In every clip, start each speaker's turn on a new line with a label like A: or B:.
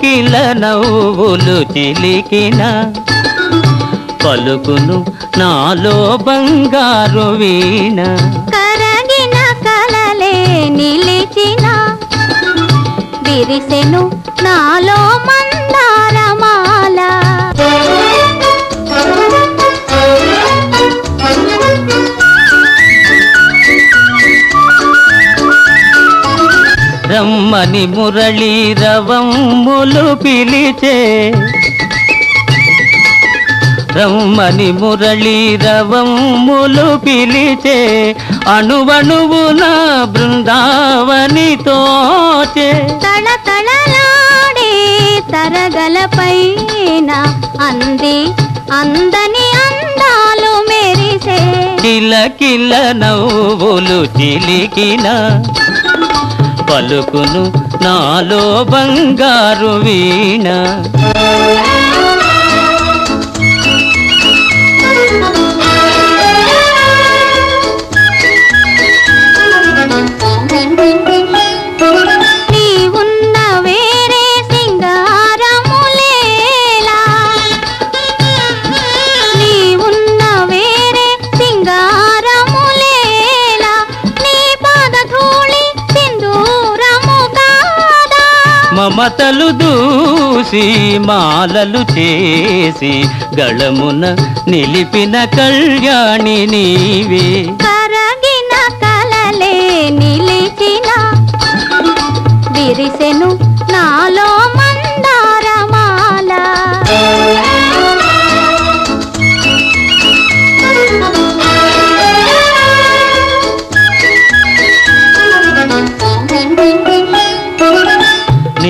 A: కిల నవ్వులు చిలికిన పలుకును నాలో బంగారు వీణ.
B: కరగిన కలలే నిలిచిన విరిసెను నాలో
A: రమ్మని మురళీ రవమ్ములు పిలిచే. రమ్మని మురళీ రవమ్ములు పిలిచే. అణువణువున బృందావని తోచే.
B: తళతళలాడే తరగల పైన అంది అందని అందాలు మెరిసే.
A: కిల కిల నవ్వులు చిలికిన. పలుకును నాలో బంగారు వీణ.
B: నీ
A: మమతలు దూసి మాలలు చేసి గళమున నిలిపిన కళ్యాణి నీవే.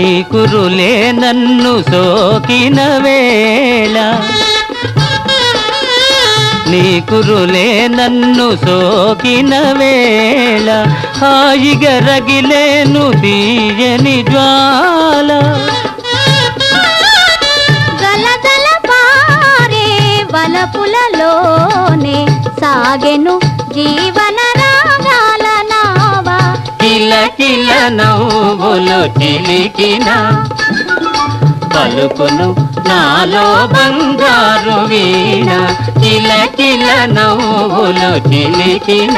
A: కురులే నన్ను సోకిన వేళ. నీ కురులే నన్ను సోకిన వేళ. హాయిగా రగిలేను తీయని జ్వాల.
B: గలగల పారే వలపులలోనే సాగెను జీవన
A: చిలికిన పలుకును నాలో బంగారు వీణ. కిల కిల నవ్వులు చిలికిన